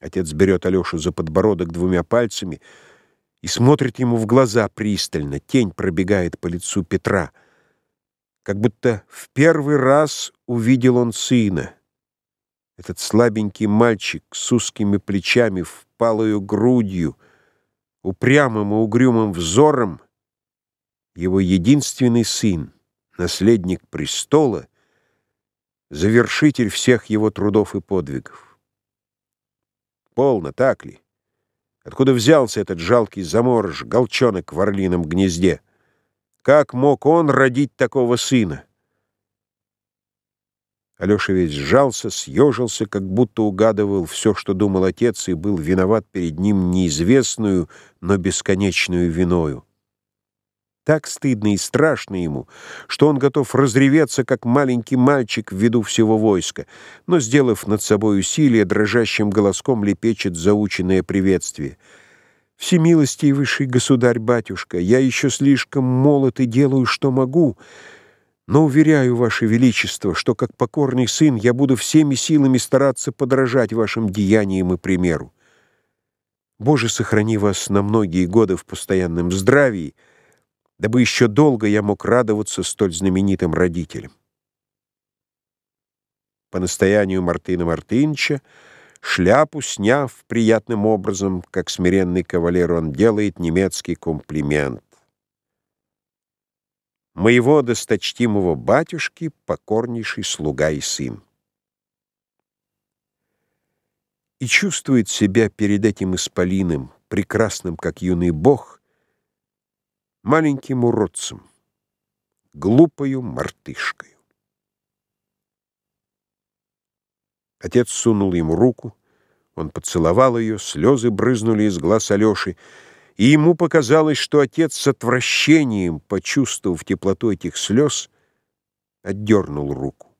Отец берет Алешу за подбородок двумя пальцами и смотрит ему в глаза пристально. Тень пробегает по лицу Петра. Как будто в первый раз увидел он сына. Этот слабенький мальчик с узкими плечами, впалою грудью, упрямым и угрюмым взором, его единственный сын, наследник престола, завершитель всех его трудов и подвигов. Полно, так ли? Откуда взялся этот жалкий заморож, голчонок в орлином гнезде? Как мог он родить такого сына? Алеша весь сжался, съежился, как будто угадывал все, что думал отец, и был виноват перед ним неизвестную, но бесконечную виною. Так стыдно и страшно ему, что он готов разреветься, как маленький мальчик в виду всего войска, но, сделав над собой усилие, дрожащим голоском лепечет заученное приветствие. «Всемилостивейший государь-батюшка, я еще слишком молод и делаю, что могу, но уверяю, Ваше Величество, что, как покорный сын, я буду всеми силами стараться подражать вашим деяниям и примеру. Боже, сохрани вас на многие годы в постоянном здравии, дабы еще долго я мог радоваться столь знаменитым родителям. По настоянию Мартына Мартынча, шляпу сняв приятным образом, как смиренный кавалер, он делает немецкий комплимент. Моего досточтимого батюшки покорнейший слуга и сын. И чувствует себя перед этим исполином, прекрасным, как юный бог, маленьким уродцем, глупою мартышкой. Отец сунул ему руку, он поцеловал ее, слезы брызнули из глаз Алеши, и ему показалось, что отец с отвращением, почувствовав теплоту этих слез, отдернул руку.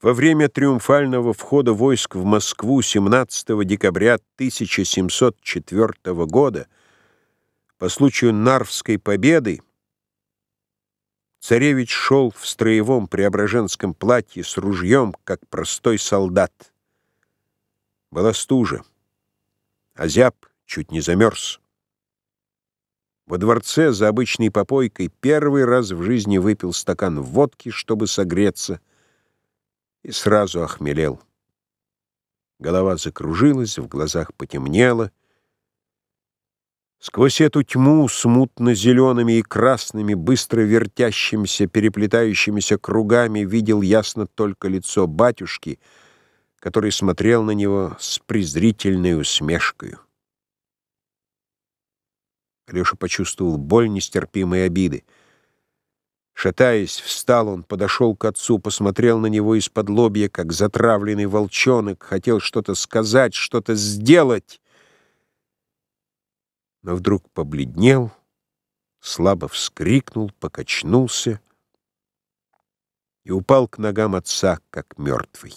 Во время триумфального входа войск в Москву 17 декабря 1704 года по случаю Нарвской победы царевич шел в строевом преображенском платье с ружьем, как простой солдат. Была стужа. Озяб чуть не замерз. Во дворце за обычной попойкой первый раз в жизни выпил стакан водки, чтобы согреться, и сразу охмелел. Голова закружилась, в глазах потемнело — Сквозь эту тьму смутно-зелеными и красными, быстро вертящимися, переплетающимися кругами видел ясно только лицо батюшки, который смотрел на него с презрительной усмешкой. Алеша почувствовал боль нестерпимой обиды. Шатаясь, встал он, подошел к отцу, посмотрел на него из-под лобья, как затравленный волчонок, хотел что-то сказать, что-то сделать но вдруг побледнел, слабо вскрикнул, покачнулся и упал к ногам отца, как мертвый.